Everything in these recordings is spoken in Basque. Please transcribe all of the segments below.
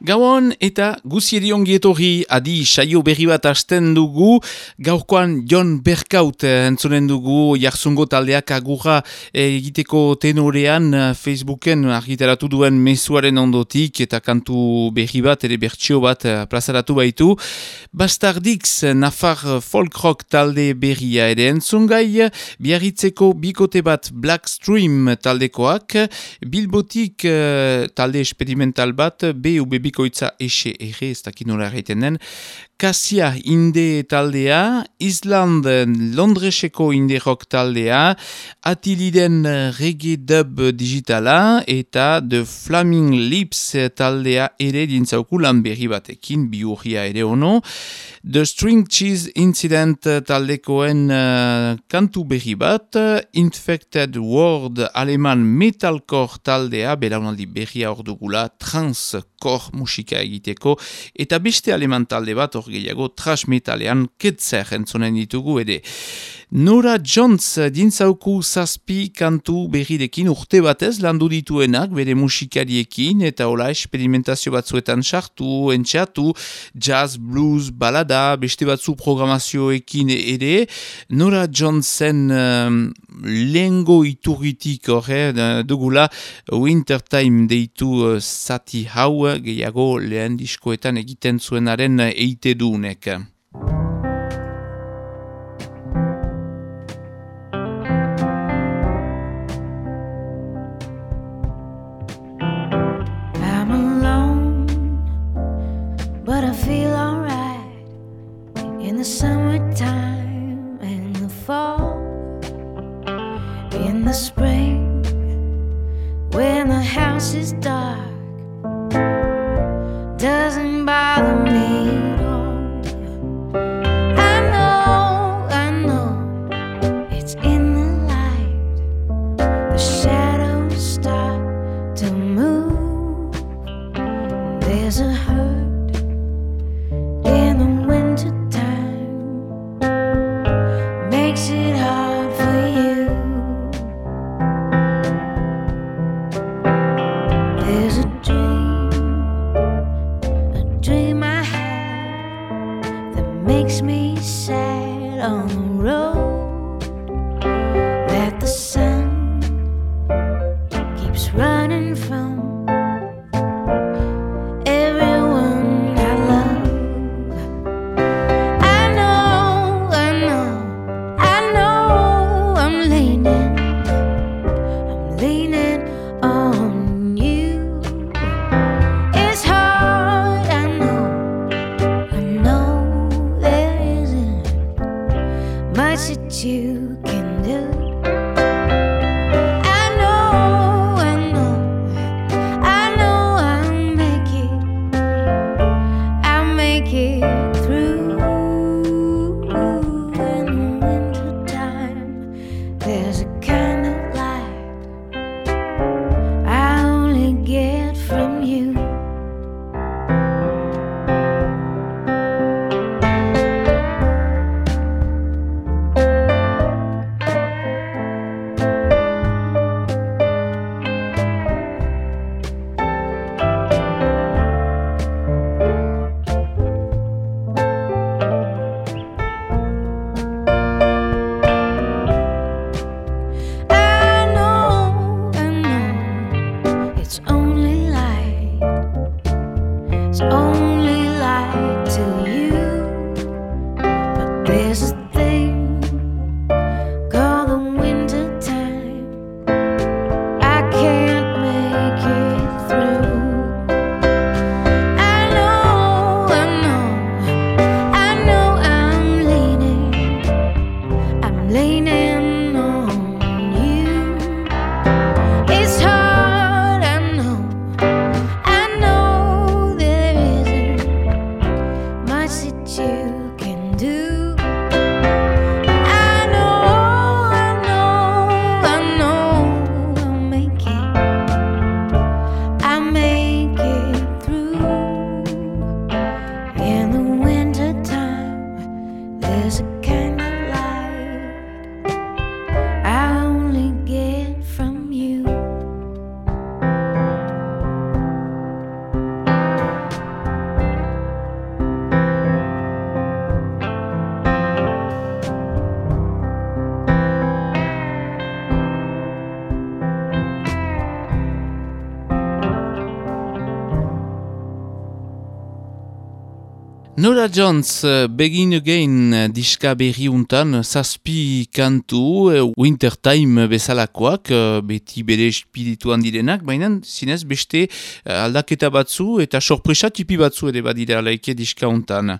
Gauan eta guzieri ongietorri adi saio berri bat hasten dugu, gaurkoan John Berkaut entzunen dugu jarzungo taldeak agurra egiteko tenorean Facebooken argitaratu duen mezuaren ondotik eta kantu berri bat ere bertsio bat plazaratu baitu. Bastardix Nafar Folk Rock talde berria ere entzungai, biarritzeko bikote bat Black Stream taldekoak, Bilbotik eh, talde experimental bat, BUBB bikoitza ese ere, ez dakit nola erraiten den, Kasia inde taldea, Island Londreseko inde rock taldea, Atiliden reggae dub digitala eta The Flaming Lips taldea ere dintzauku lan berri batekin biurria ere ono. The String Cheese Incident taldekoen uh, kantu berri bat, Infected World aleman metalcore taldea, belaunaldi berria ordugula, transcore musika egiteko, eta beste aleman talde bat, gehiago trash metalean ketzer entzonen ditugu ere. Nora Jones dintzauku zazpi kantu berrirekin urte batez landu dituenak bere musikariekin eta hola experimentazio batzuetan sartu, entxatu, jazz, blues, balada, beste batzu programazioekin ere. Nora Jonesen um, lengo iturritik horre dugula Wintertime deitu uh, zati hau gehiago lehen diskoetan egiten zuenaren eite duunek. Nora Jones, uh, Begin Again uh, diska berri untan, zazpi kantu, uh, Wintertime bezalakoak, beti bere espirituan direnak, baina zinez beste aldaketa batzu eta sorpresa tipi batzu ere badira laike diska untan.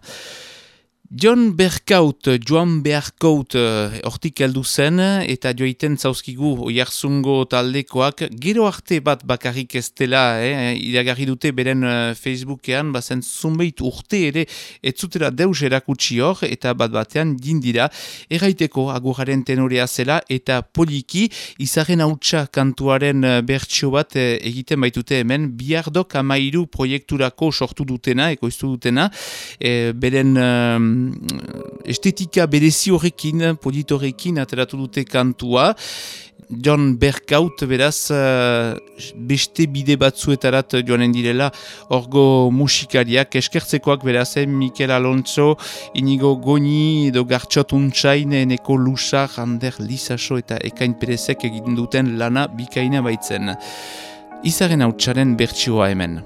John Berkaut, Joan Berkaut eh, hortik heldu zen eta joiten zauzkigu oiarzungo taldekoak. Gero arte bat bakarrik ez dela eh, iragarri dute beren uh, Facebookean bazen zunbeit urte ere ez zutera deus erakutsi hor eta bat batean dindira erraiteko aguraren tenorea zela eta poliki izaren hautsa kantuaren uh, bertsio bat uh, egiten baitute hemen. Biardok amairu proiekturako sortu dutena, ekoiztu dutena e, beren estetika berezi horrekin, politorekin ateratu dute kantua. John Berkaut beraz uh, beste bide batzuetarat joanen direla orgo musikariak eskertzekoak beraz eh, Mikel Alonso, Inigo Goni edo Gartxot Untsain eneko Lusa, Ander Lizaso eta Ekain Perezek egin duten lana bikaina baitzen. Izaren hautsaren bertsioa hemen.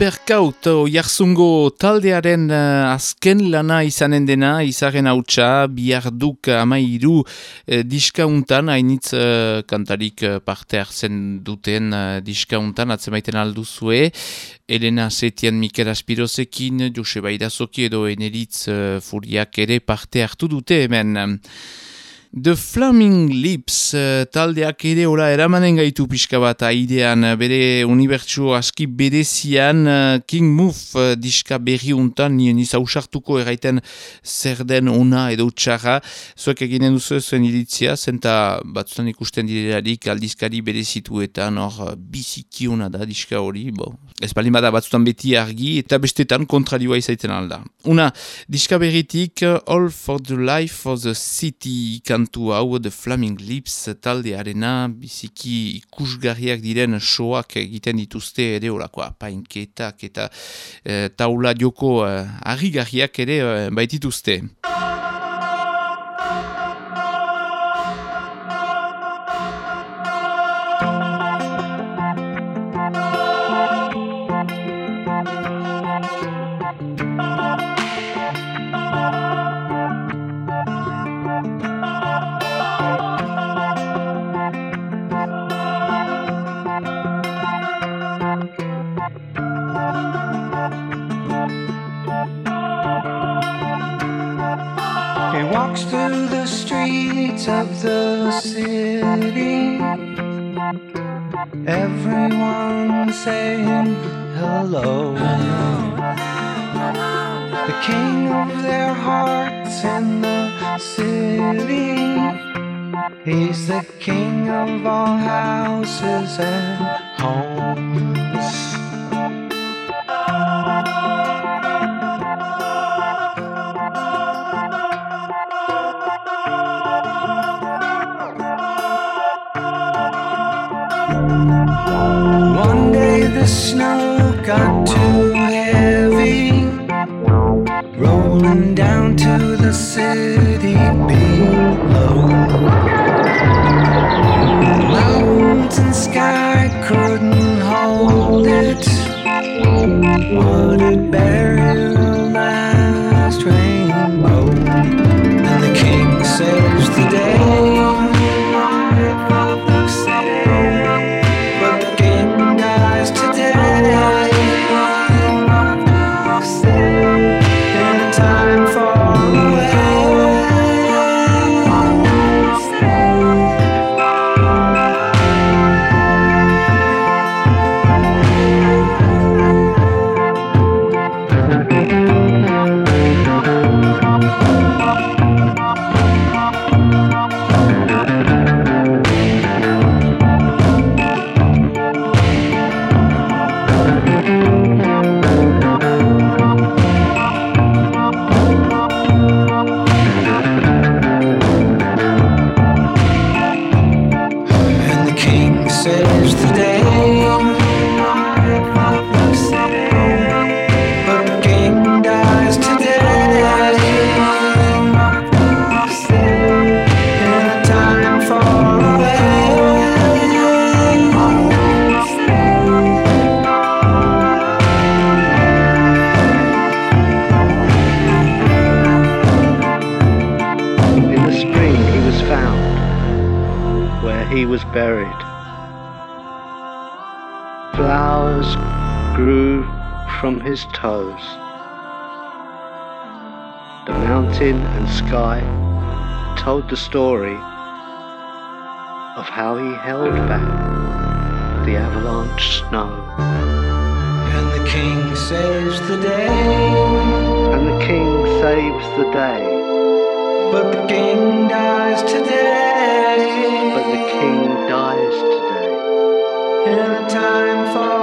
Berkaut jarzungo taldearen uh, azken lana izanen dena, izaren hautsa, biarduk amairu uh, diskauntan, hainitz uh, kantarik parte hartzen duten uh, diskauntan, atzemaiten alduzue, Elena Setian Mikel Aspirozekin, Joseba Irazoki edo Eneritz uh, Furiak ere parte hartu dute hemen. The Flaming Lips uh, taldeak ere ora eramanen gaitu pixka bat aidean uh, bere unibertsu aski berezian uh, King Move uh, diska berri untan nien izausartuko eraiten zer den ona edo txarra. Zuek eginen duzu zuen iritzia zenta batzutan ikusten direlarik aldizkari berezituetan hor uh, biziki ona da diska hori. Bo. ez balin bada batzutan beti argi eta bestetan kontrarioa izaiten alda una diska berritik All for the Life for the City kantu hau The Flaming Lips taldearena biziki ikusgarriak diren soak egiten dituzte ere orakoa painketak eta e, taula joko e, harrigarriak ere e, baitituzte. City. Everyone saying hello. The king of their hearts in the city. He's the king of all houses and And mountain and sky told the story of how he held back the avalanche snow. And the king saves the day. And the king saves the day, But the king dies today. but the king dies today. In a time far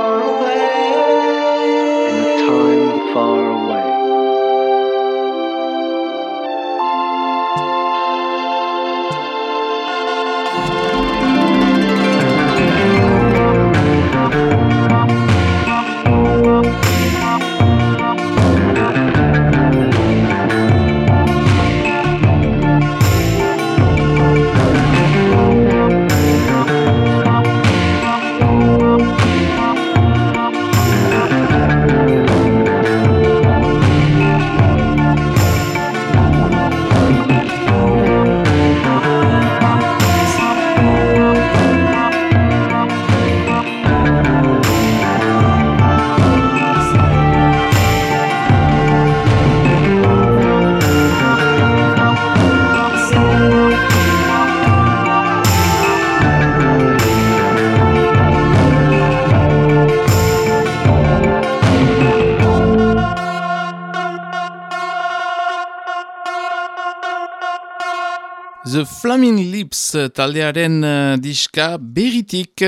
taldearen eh, diska beritik.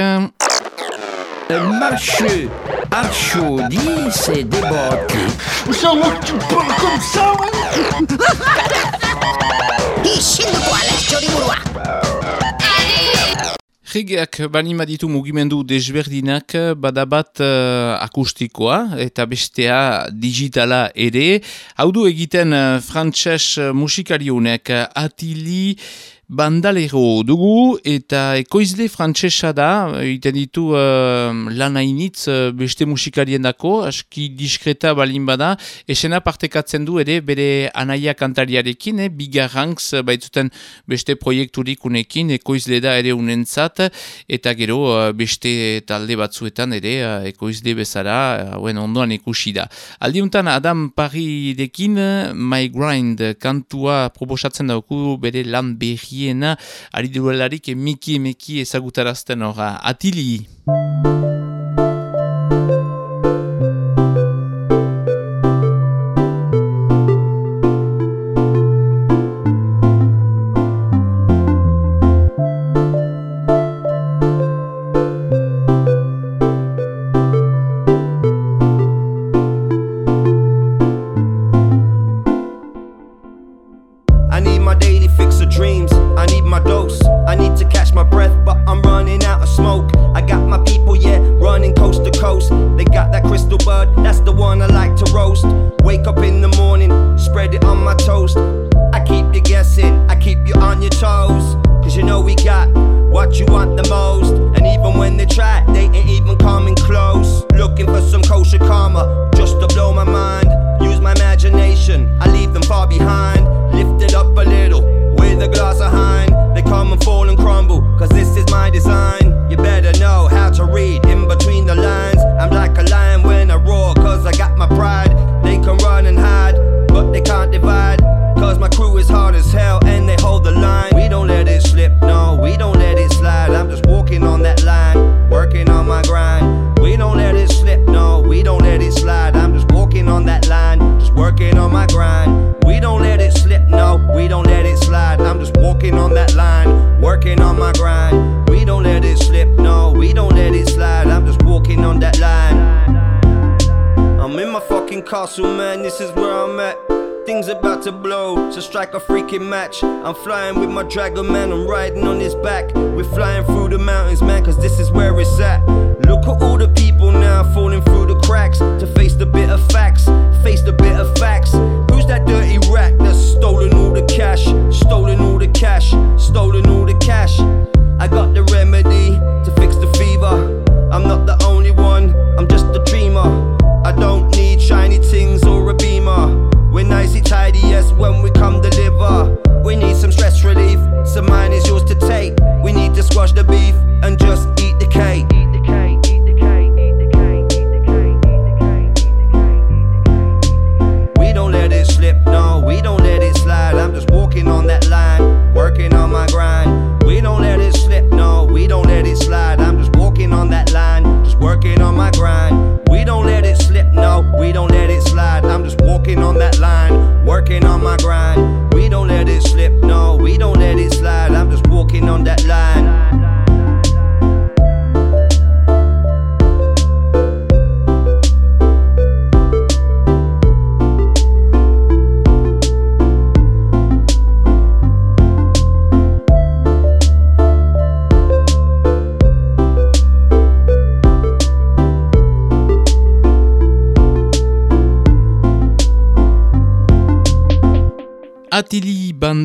Marche, archo, dis et déboque. Ça va, tu parles comme ça, ouais Ici, le poil, l'archo, l'imouloir Rigeak banima ditu mugimendu desberdinak eh, badabat uh, eh, akustikoa eta bestea digitala ere. Haudu egiten uh, frantxez musikariunek uh, atili bandalero dugu eta ekoizle frantsesa da. Egiten ditu uh, lan hainitz uh, beste musikarien dako. Aski diskreta balin bada. Esena partekatzen du ere bere anaia kantariarekin, eh, bigarranks eh, baitzuten beste proiekturik unekin, ekoizle da ere unentzat. Eta gero uh, beste talde batzuetan ere uh, ekoizle bezara uh, bueno, ondoan ikusi da. Aldiuntan Adam Parri dekin My Grind kantua proposatzen dauku bere lan berri egokiena, ari duelarik miki-meki ezagutarazten horra. Atili!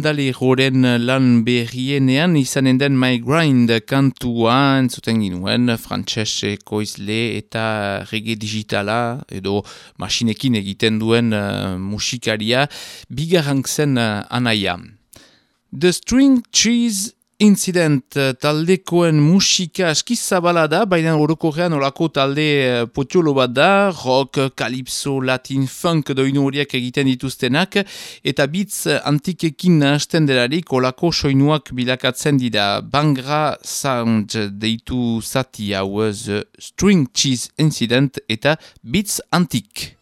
landale roren eh, lan berrienean izanen den My Grind kantua entzuten ginuen frantxez ekoizle eta rege digitala edo masinekin egiten duen uh, musikaria bigarrankzen uh, eh, anaia. The String Cheese Incident eh, taldekoen musika aski zabala da, baina orokorrean orako talde eh, potxolo bat da, rock, calypso, latin, funk doinu horiek egiten dituztenak, eta bitz antikekin nahazten delarik olako soinuak bilakatzen dira. Bangra sound deitu zati hau, eh, The String Cheese Incident eta bitz antik.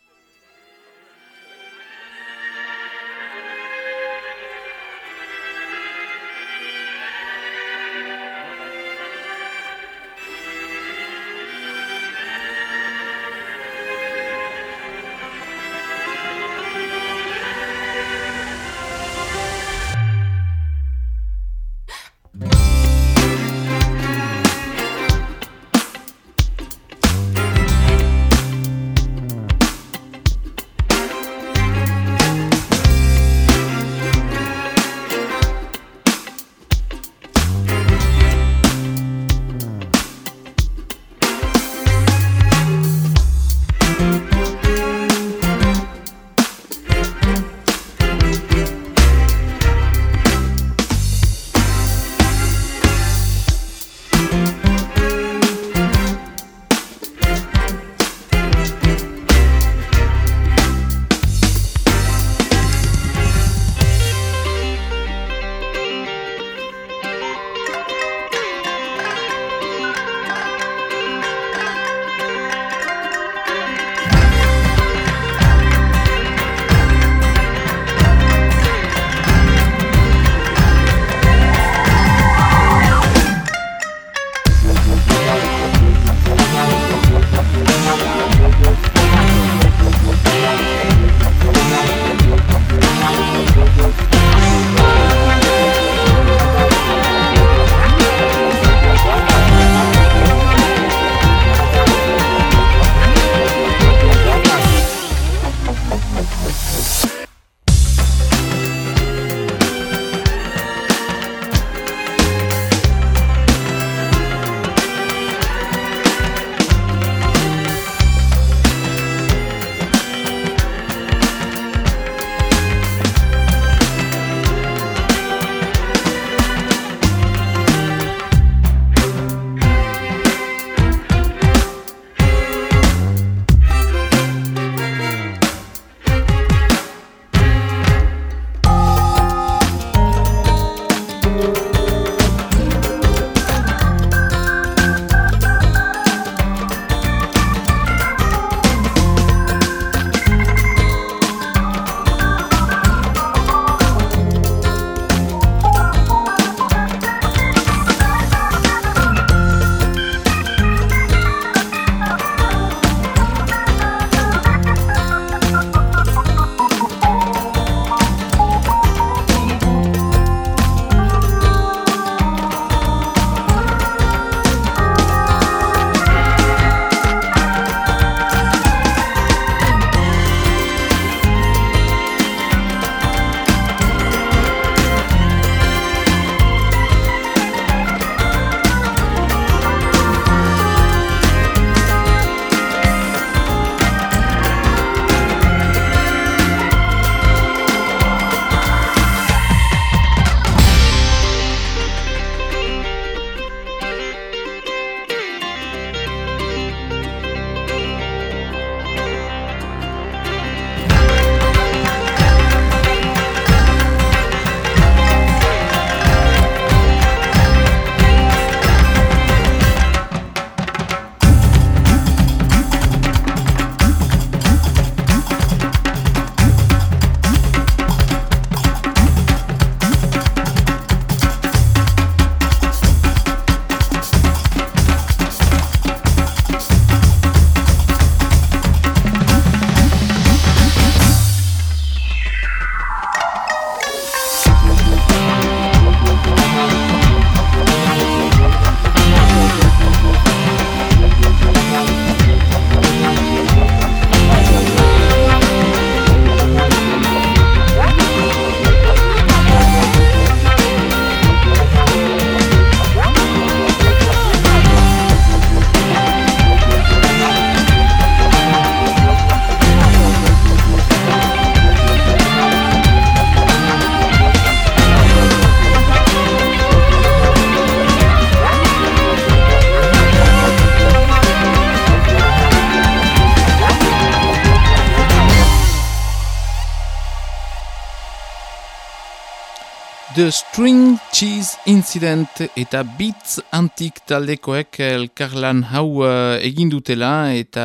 The String Cheese Incident eta Beats Antik taldekoek eh, elkarlan hau uh, egin dutela eta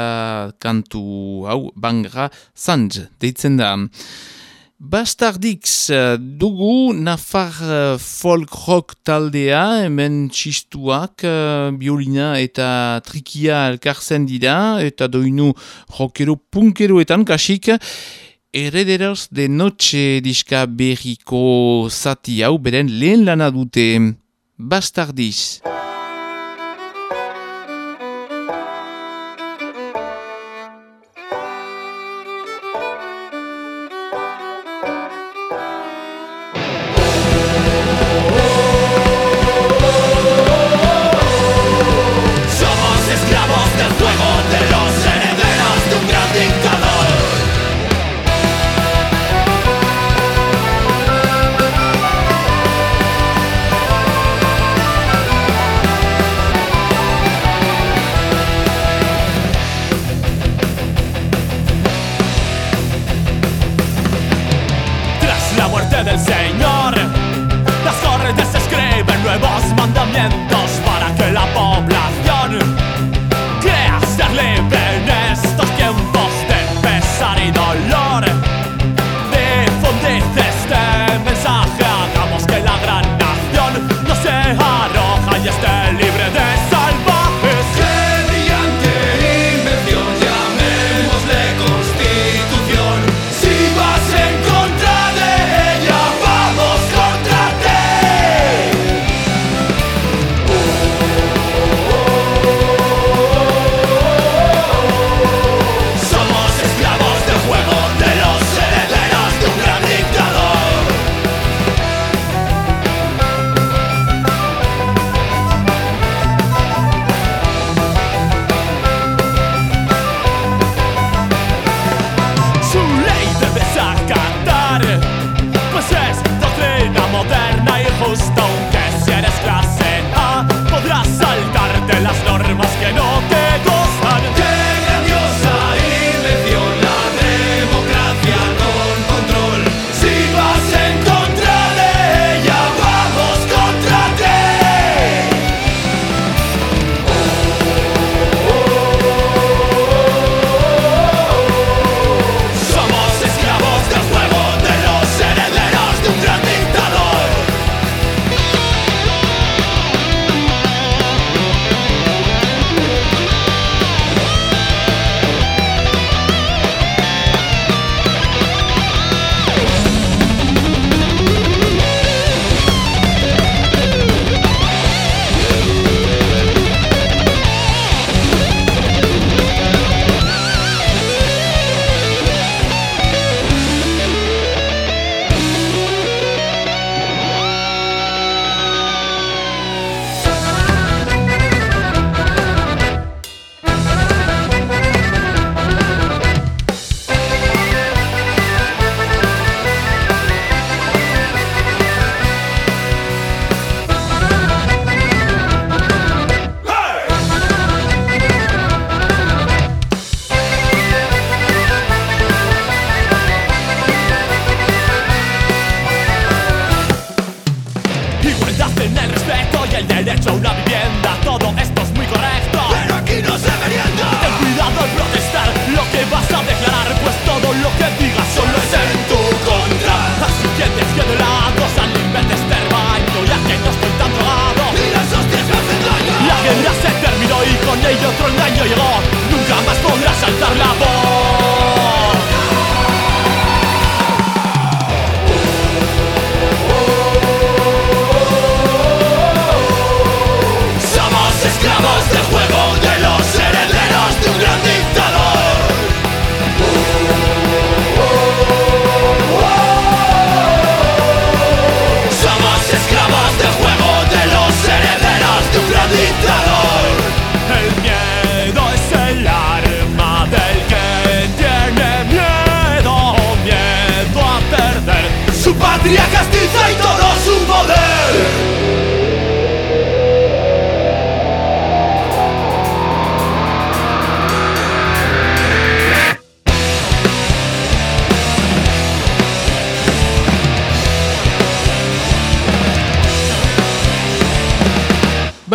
kantu hau bangra zanj deitzen da. Bastardix eh, dugu Nafar folk rock taldea, hemen txistuak, biolina eta trikia elkartzen dira, eta doinu rockero punkeroetan kasik, Herederos de Noche diska berriko zati hau beren lehen lana dute. Bastardiz. Bastardiz.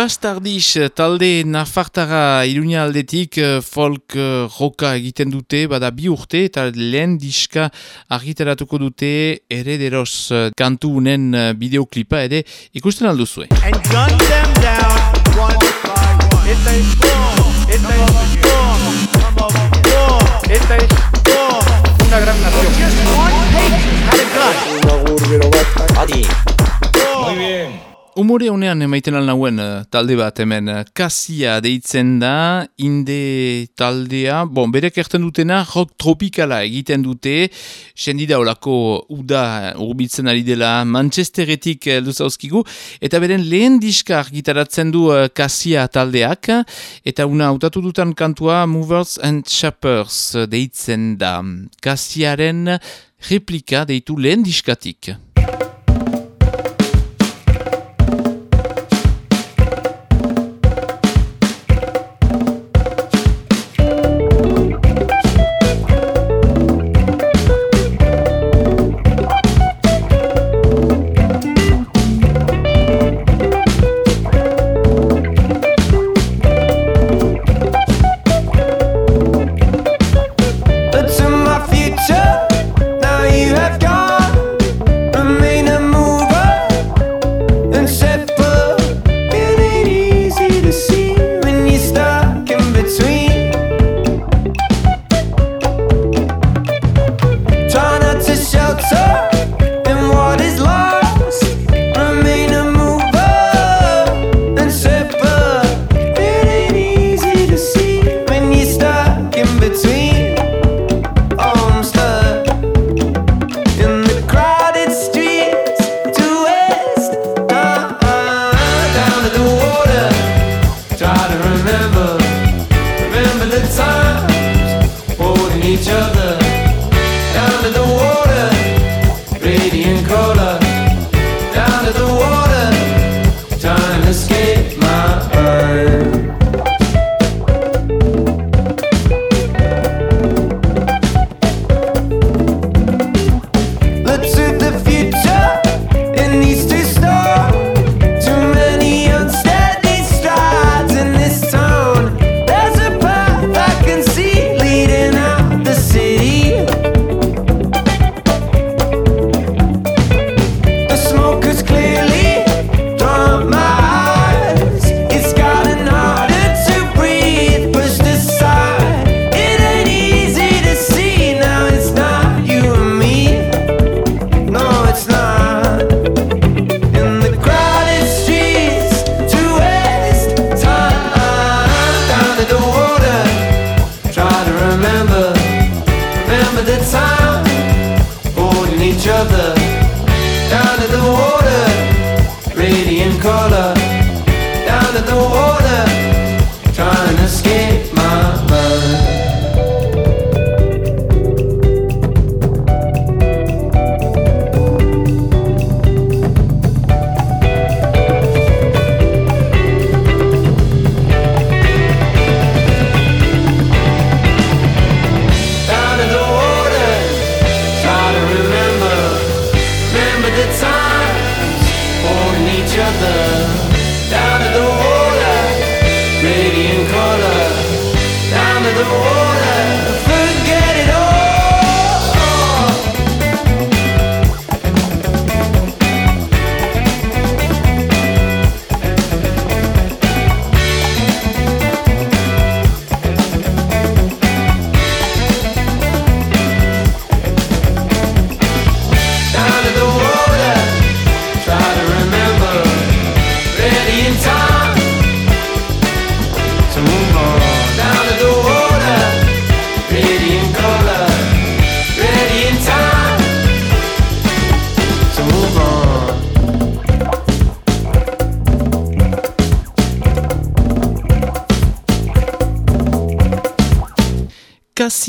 Bastardiz talde nafartara iruña aldetik eh, folk eh, roka egiten dute, bada bi urte eta lehen diska argitaratuko dute erederoz eh, kantu unen eh, bideoklipa ere ikusten alduzue. and gun them down one by one. Esta es boom, esta es boom, boom, esta es boom, una gran nación. Just one patient had a gun. Muy bien. Umore honean emaiten alnauen uh, talde bat hemen, uh, Kasia deitzen da, inde taldea, bon, berek erten dutena, rock tropikala egiten dute, sendida olako uda urbitzen ari dela Manchesteretik luzauskigu, eta beren lehen diskar gitaratzen du Kasia taldeak, eta una hautatu dutan kantua Movers and Shapers deitzen da. Kasiaren replika deitu lehen diskatik.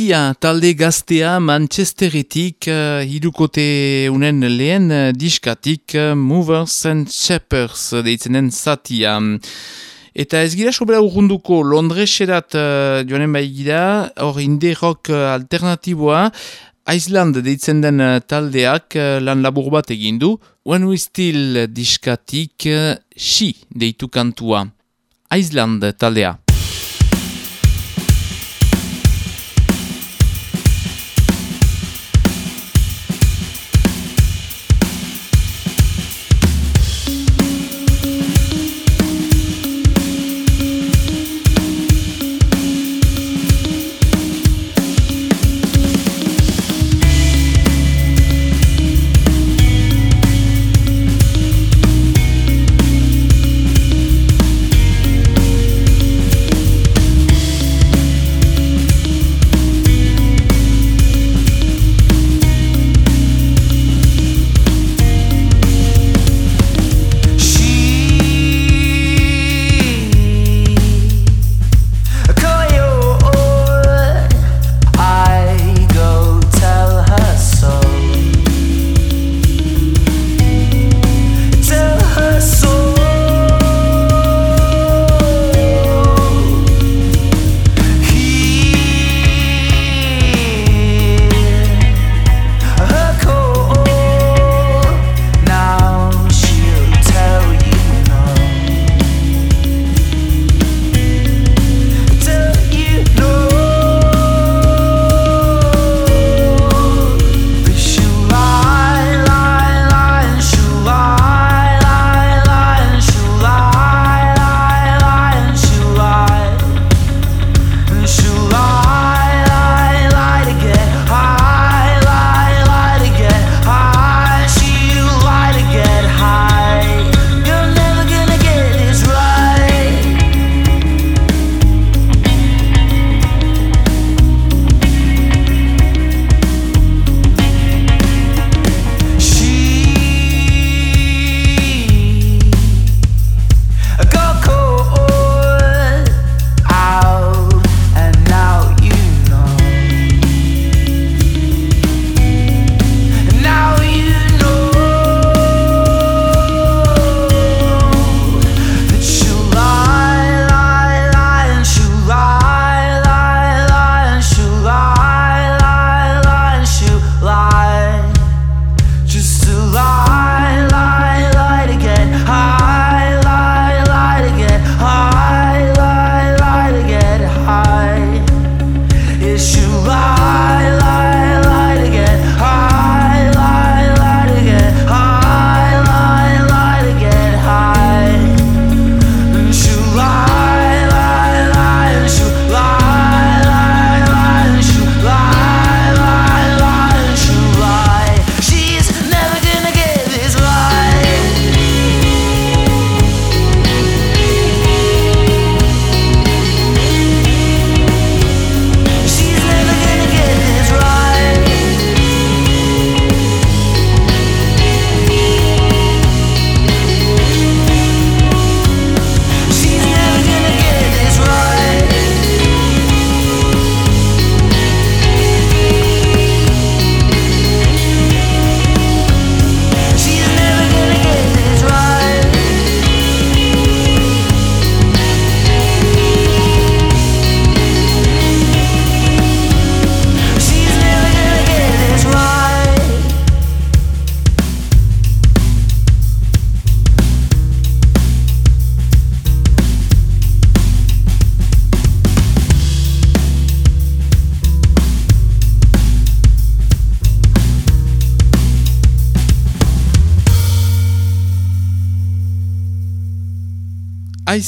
Txekia talde gaztea Manchesteretik uh, eh, hirukote unen lehen uh, diskatik uh, Movers and Shepherds deitzenen zatia. Eta ez gira sobera urrunduko Londreserat uh, joanen bai gira, hor inderrok uh, alternatiboa, Aisland deitzen den uh, taldeak uh, lan labur bat egin du, When We Still diskatik uh, She deitu kantua. Aisland taldea.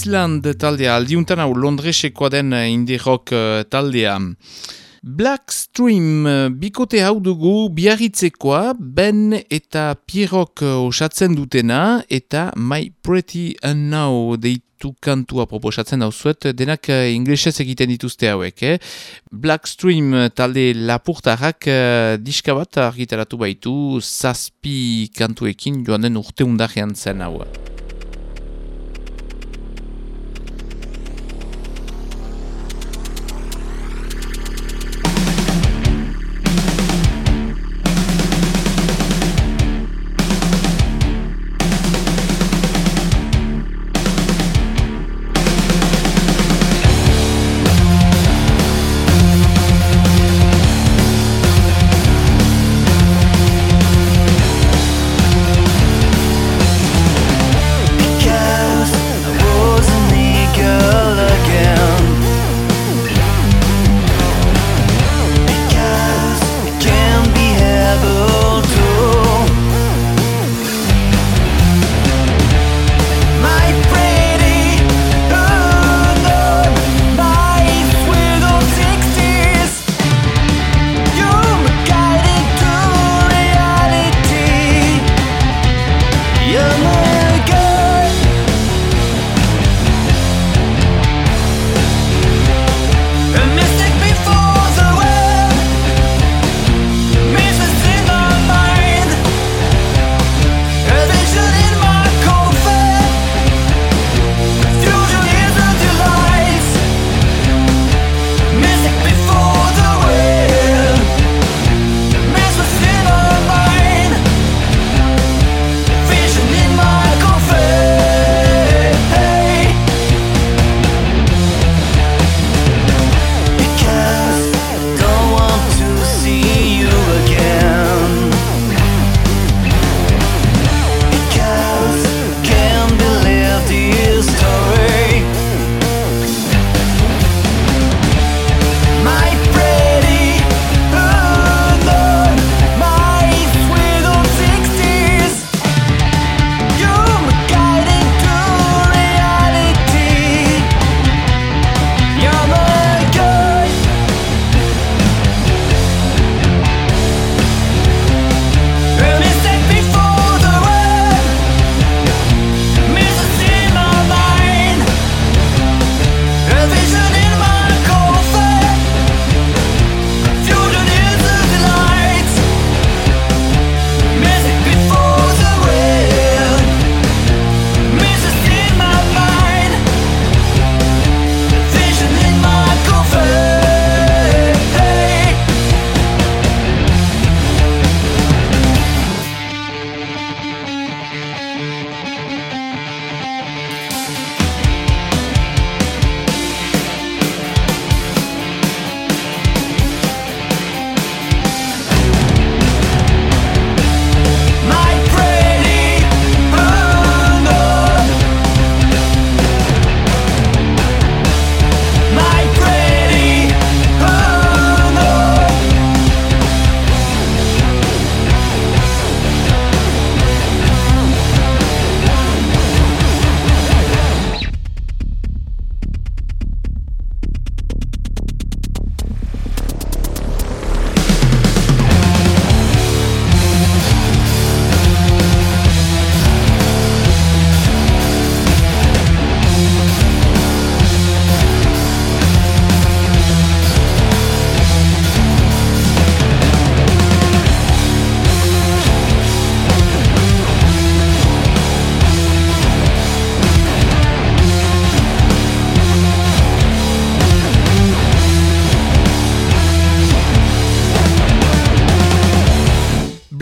Island taldea, aldiuntan hau Londresekoa den eh, indirok eh, taldea. Blackstream eh, bikote hau dugu biarritzekoa Ben eta Pierrok osatzen dutena eta My Pretty and Now deitu kantua proposatzen dauzuet denak inglesez egiten dituzte hauek. Eh? Blackstream talde lapurtarrak uh, diska bat argitaratu baitu zazpi kantuekin joan den urteundarrean zen hau.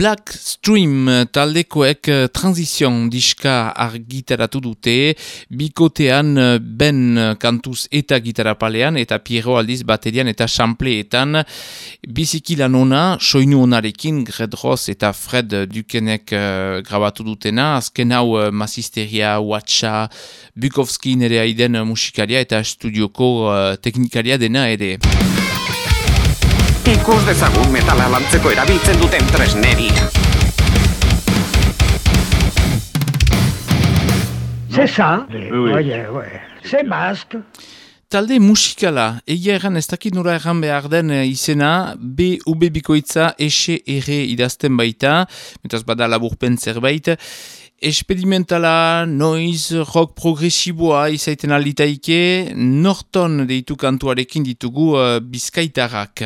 Black Stream eh, taldekoek eh, transizion diska argitaratu dute, bikotean eh, ben kantuz eta gitarapalean, eta Piero aldiz baterian eta sampleetan, biziki ona, soinu onarekin, Gred Ross eta Fred Dukenek uh, grabatu dutena, azken hau uh, Masisteria, Watcha, Bukowski nere aiden musikaria eta studioko uh, teknikaria dena ere. Ikus dezagun metala lantzeko erabiltzen duten tresneria. C'est ça Oui, oui. C'est basque. Talde musikala, egia erran ez dakit nora erran behar den eh, izena, B, UB bikoitza, ese, erre idazten baita, metaz bada laburpen zerbait, Experimentala, noiz, rock progresiboa izaiten alitaike, Norton deitu kantuarekin ditugu uh, bizkaitarrak.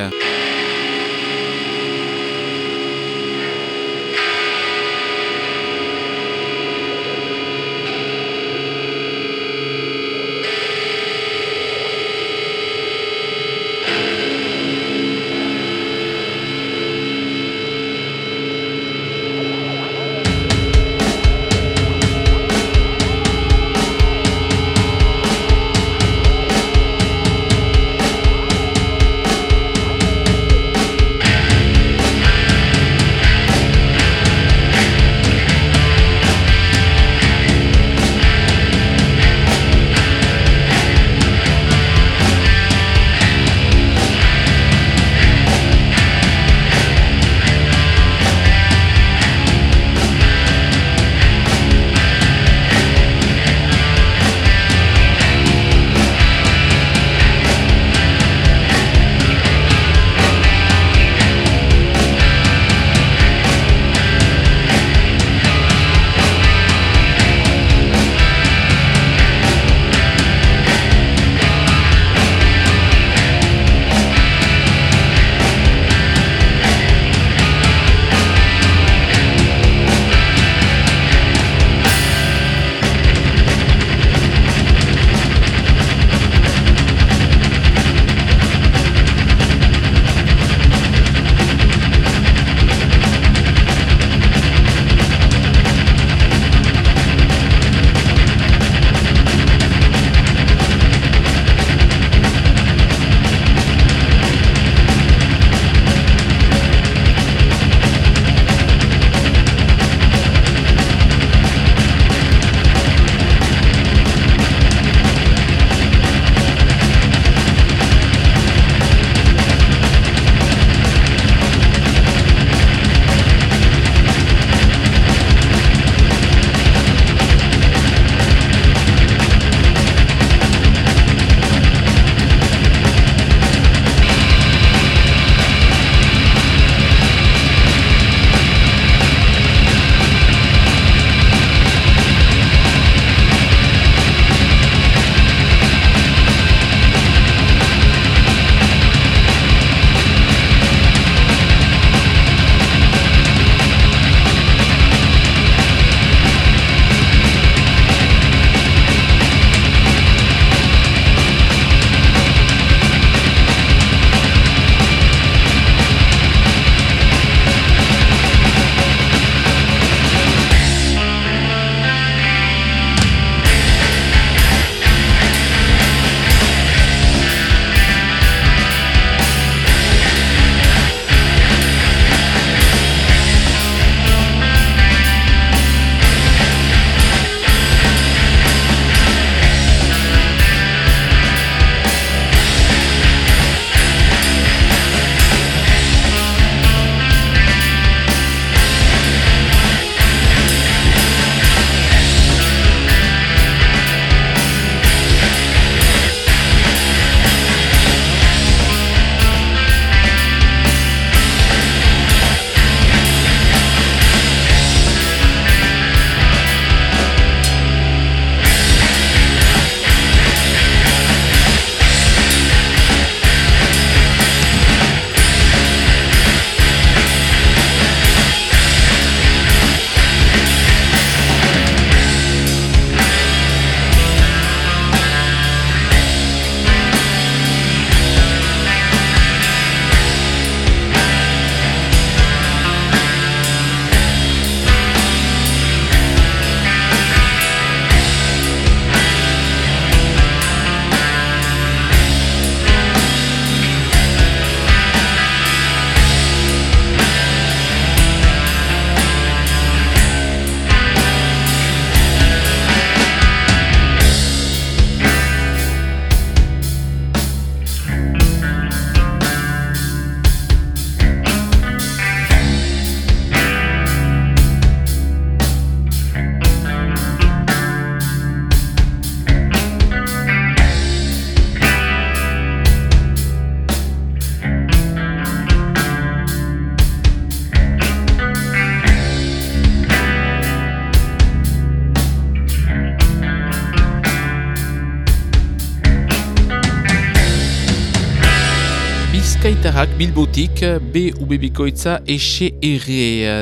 Bilbotik BUB-bikoitza SR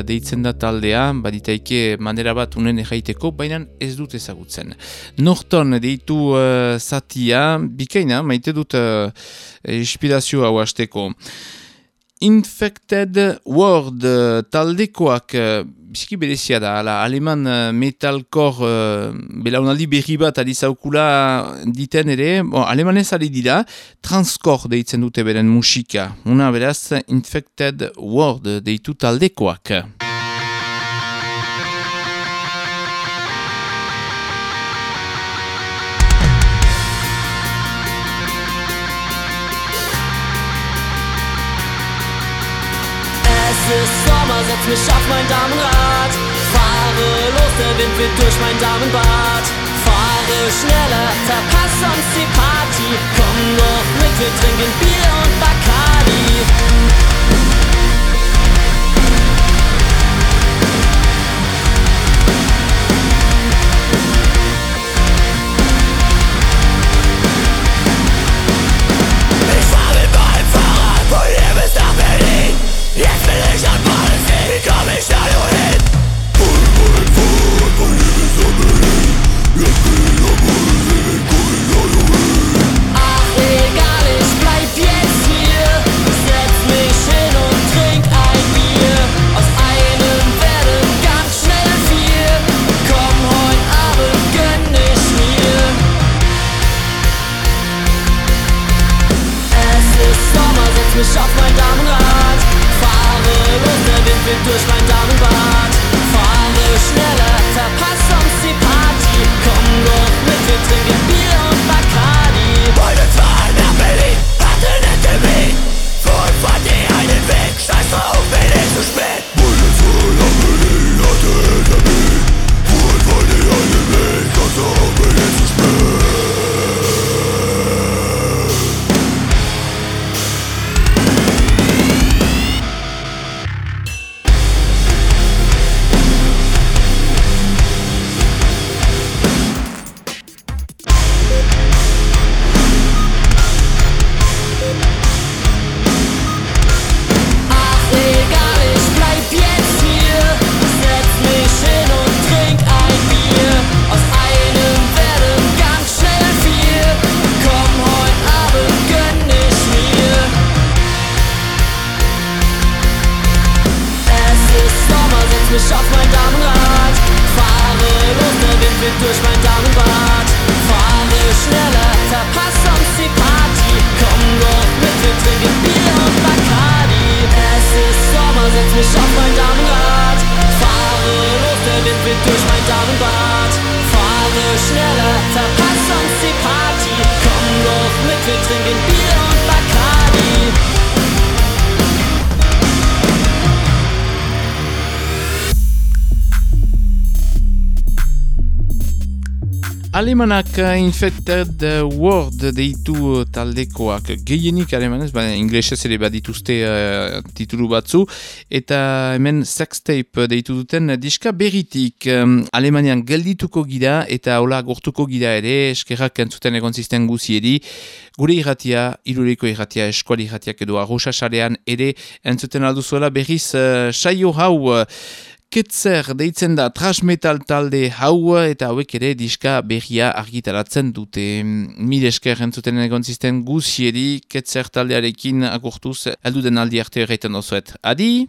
deitzen da taldea, baditaike manera bat unen erraiteko, baina ez dut ezagutzen. Norton deitu uh, zatia, bikaina, maite dut uh, inspirazio hau hasteko. Infected World uh, taldekoak uh, biziki berezia da, ala, aleman uh, metalcore uh, belaunaldi berri bat adizaukula diten ere, bon, alemanez ari dira, transkor deitzen dute beren musika. Una beraz, Infected World deitu taldekoak. Mich auf mein Damenrad. Fahre los, der Wind weht durch mein Damenbad. Fahre schneller, verpass uns die Party. Komm doch mit, wir trinken Bier mich auf mein Damenrad. Fahre los, der Wind weht durch mein Damenbad. Fahre schneller, verpass uns die Party. Komm doch mit, wir trinken Bier und Bacardi. Es ist Sommer, setz mich auf mein Damenrad. Fahre los, der Wind weht durch mein Damenbad. Fahre schneller, verpass uns die Party. Komm doch mit, wir trinken Bier Alemanak Infected World deitu uh, taldekoak. Gehienik alemanez, baina inglesez ere badituzte uh, titulu batzu, eta hemen sextape deitu duten diska beritik. Um, Alemanian geldituko gira eta hola gortuko gira ere, eskerrak entzuten egon zisten guziedi, gure irratia, irureko irratia, eskuali irratiak edo arrosa sarean ere entzuten alduzuela berriz uh, saio hau uh, Ketzer deitzen da trash metal talde hau eta hauek ere diska berria argitaratzen dute. Mil esker entzuten egon zisten guzieri Ketzer taldearekin agurtuz elduden aldi arte horretan osoet. Adi!